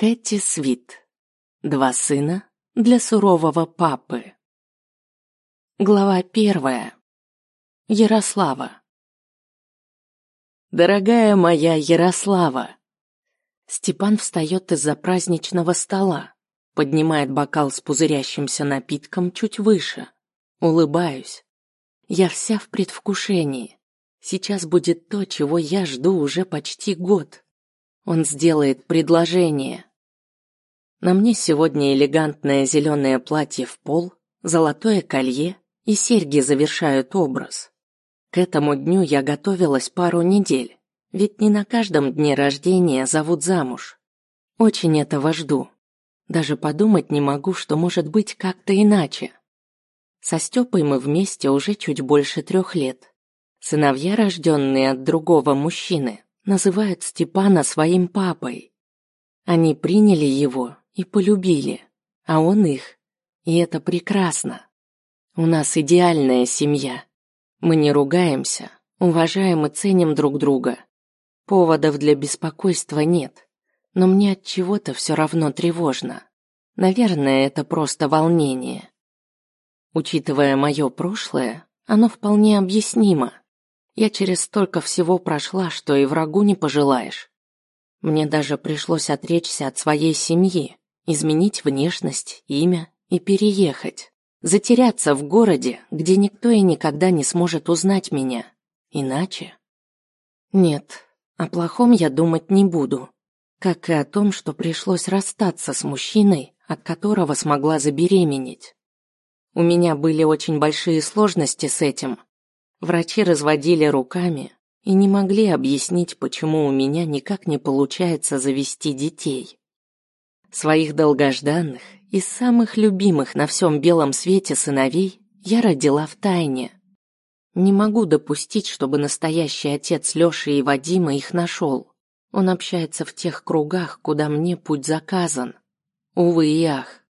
Кэти Свит. Два сына для сурового папы. Глава первая. Ярослава. Дорогая моя Ярослава. Степан встает из-за праздничного стола, поднимает бокал с пузырящимся напитком чуть выше. Улыбаюсь. Я вся в предвкушении. Сейчас будет то, чего я жду уже почти год. Он сделает предложение. На мне сегодня элегантное зеленое платье в пол, золотое колье и серьги завершают образ. К этому дню я готовилась пару недель, ведь не на каждом дне рождения зовут замуж. Очень этого жду. Даже подумать не могу, что может быть как-то иначе. Со Степой мы вместе уже чуть больше трех лет. Сыновья, рожденные от другого мужчины, называют Степана своим папой. Они приняли его и полюбили, а он их. И это прекрасно. У нас идеальная семья. Мы не ругаемся, уважаем и ценим друг друга. Поводов для беспокойства нет, но мне от чего-то все равно тревожно. Наверное, это просто волнение. Учитывая мое прошлое, оно вполне объяснимо. Я через столько всего прошла, что и врагу не пожелаешь. Мне даже пришлось отречься от своей семьи, изменить внешность, имя и переехать. Затеряться в городе, где никто и никогда не сможет узнать меня. Иначе... Нет, о плохом я думать не буду. Как и о том, что пришлось расстаться с мужчиной, от которого смогла забеременеть. У меня были очень большие сложности с этим. Врачи разводили руками и не могли объяснить, почему у меня никак не получается завести детей. Своих долгожданных и самых любимых на всем белом свете сыновей я родила в тайне. Не могу допустить, чтобы настоящий отец Лёши и Вадима их нашел. Он общается в тех кругах, куда мне путь заказан. Увы и ах.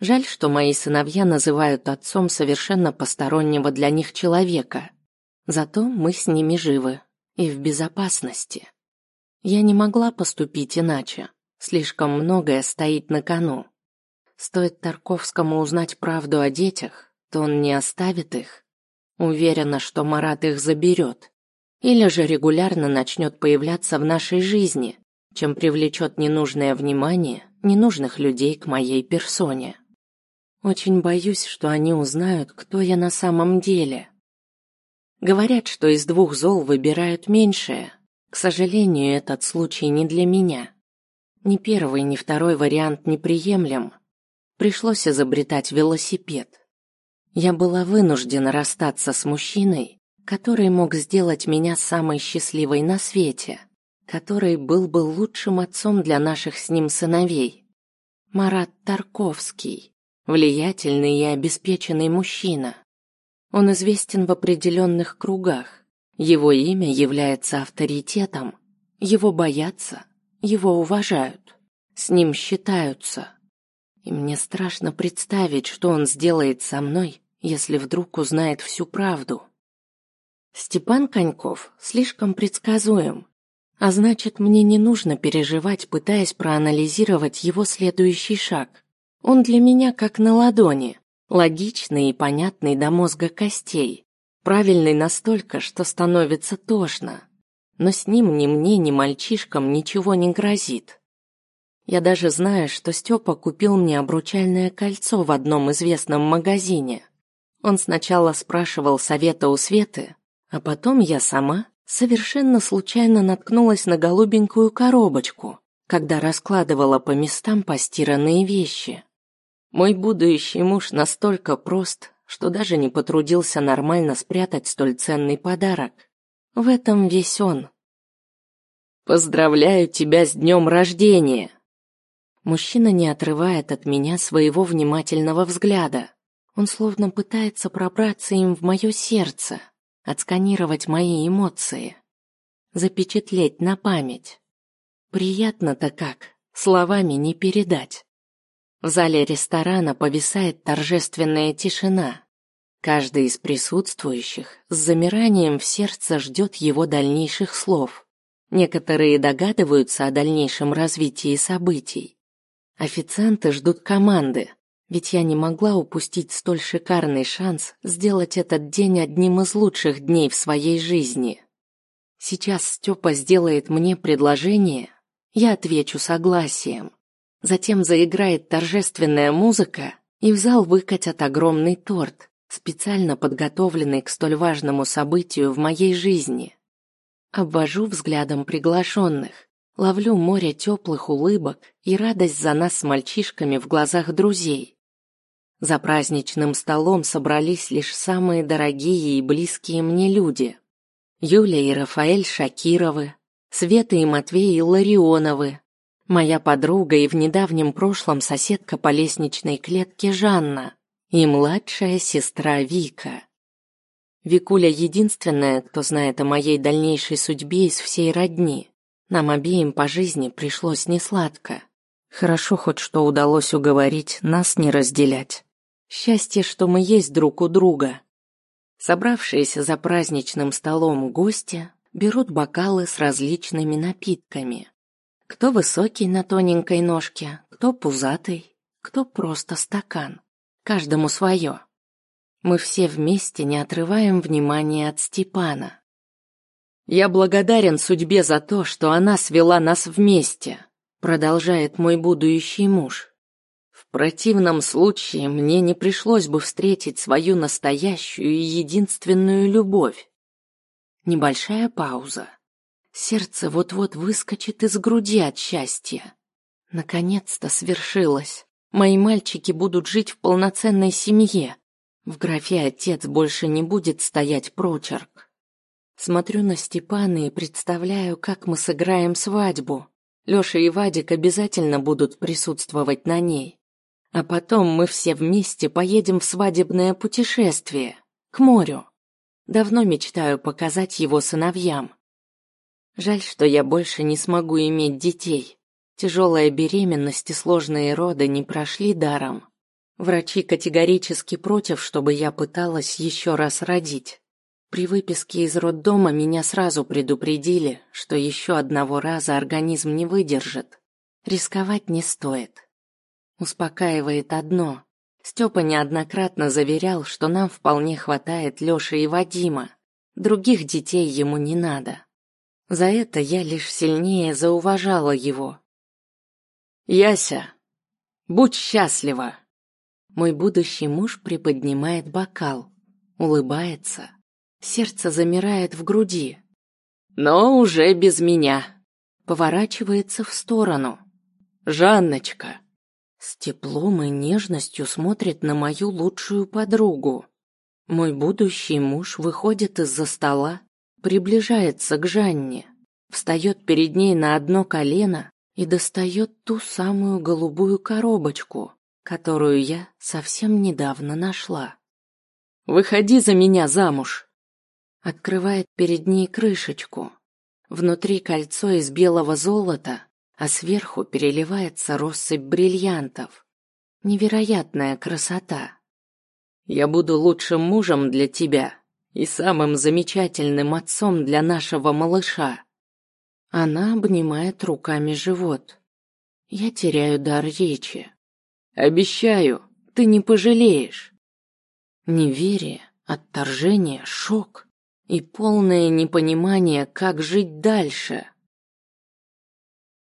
Жаль, что мои сыновья называют отцом совершенно постороннего для них человека. Зато мы с ними живы и в безопасности. Я не могла поступить иначе. Слишком многое стоит на кону. Стоит Тарковскому узнать правду о детях, то он не оставит их. Уверена, что Марат их заберет. Или же регулярно начнет появляться в нашей жизни, чем привлечет ненужное внимание ненужных людей к моей персоне. Очень боюсь, что они узнают, кто я на самом деле. Говорят, что из двух зол выбирают меньшее. К сожалению, этот случай не для меня. Ни первый, ни второй вариант неприемлем. Пришлось изобретать велосипед. Я была вынуждена расстаться с мужчиной, который мог сделать меня самой счастливой на свете, который был бы лучшим отцом для наших с ним сыновей. Марат Тарковский, влиятельный и обеспеченный мужчина. Он известен в определенных кругах. Его имя является авторитетом. Его боятся, его уважают, с ним считаются. И мне страшно представить, что он сделает со мной, если вдруг узнает всю правду. Степан Коньков слишком предсказуем, а значит, мне не нужно переживать, пытаясь проанализировать его следующий шаг. Он для меня как на ладони, логичный и понятный до мозга костей, правильный настолько, что становится тошно но с ним ни мне, ни мальчишкам ничего не грозит. Я даже знаю, что Степа купил мне обручальное кольцо в одном известном магазине. Он сначала спрашивал совета у Светы, а потом я сама совершенно случайно наткнулась на голубенькую коробочку, когда раскладывала по местам постиранные вещи. Мой будущий муж настолько прост, что даже не потрудился нормально спрятать столь ценный подарок. В этом весь он. Поздравляю тебя с днем рождения. Мужчина не отрывает от меня своего внимательного взгляда. Он словно пытается пробраться им в мое сердце, отсканировать мои эмоции, запечатлеть на память. Приятно-то как, словами не передать. В зале ресторана повисает торжественная тишина. Каждый из присутствующих с замиранием в сердце ждет его дальнейших слов. Некоторые догадываются о дальнейшем развитии событий. Официанты ждут команды, ведь я не могла упустить столь шикарный шанс сделать этот день одним из лучших дней в своей жизни. Сейчас Степа сделает мне предложение, я отвечу согласием. Затем заиграет торжественная музыка, и в зал выкатят огромный торт, специально подготовленный к столь важному событию в моей жизни. Обвожу взглядом приглашенных, ловлю море теплых улыбок и радость за нас с мальчишками в глазах друзей. За праздничным столом собрались лишь самые дорогие и близкие мне люди. Юля и Рафаэль Шакировы, Света и Матвей Ларионовы, моя подруга и в недавнем прошлом соседка по лестничной клетке Жанна и младшая сестра Вика. Викуля единственная, кто знает о моей дальнейшей судьбе из всей родни. Нам обеим по жизни пришлось несладко. Хорошо хоть что удалось уговорить нас не разделять. Счастье, что мы есть друг у друга. Собравшиеся за праздничным столом гости берут бокалы с различными напитками. Кто высокий на тоненькой ножке, кто пузатый, кто просто стакан. Каждому свое. Мы все вместе не отрываем внимания от Степана. Я благодарен судьбе за то, что она свела нас вместе, продолжает мой будущий муж. В противном случае мне не пришлось бы встретить свою настоящую и единственную любовь. Небольшая пауза. Сердце вот-вот выскочит из груди от счастья. Наконец-то свершилось. Мои мальчики будут жить в полноценной семье. В графе отец больше не будет стоять прочерк. Смотрю на Степана и представляю, как мы сыграем свадьбу. Лёша и Вадик обязательно будут присутствовать на ней. А потом мы все вместе поедем в свадебное путешествие к морю. Давно мечтаю показать его сыновьям. Жаль, что я больше не смогу иметь детей. Тяжелая беременность и сложные роды не прошли даром. Врачи категорически против, чтобы я пыталась еще раз родить. При выписке из роддома меня сразу предупредили, что еще одного раза организм не выдержит. Рисковать не стоит. Успокаивает одно. Степа неоднократно заверял, что нам вполне хватает Лёши и Вадима. Других детей ему не надо. За это я лишь сильнее зауважала его, Яся, будь счастлива. Мой будущий муж приподнимает бокал, улыбается. Сердце замирает в груди. Но уже без меня. Поворачивается в сторону. Жанночка. С теплом и нежностью смотрит на мою лучшую подругу. Мой будущий муж выходит из-за стола, приближается к Жанне, встает перед ней на одно колено и достает ту самую голубую коробочку, которую я совсем недавно нашла. «Выходи за меня замуж!» Открывает перед ней крышечку. Внутри кольцо из белого золота, а сверху переливается россыпь бриллиантов. Невероятная красота. «Я буду лучшим мужем для тебя и самым замечательным отцом для нашего малыша», она обнимает руками живот. Я теряю дар речи. Обещаю, ты не пожалеешь. Неверие, отторжение, шок и полное непонимание, как жить дальше.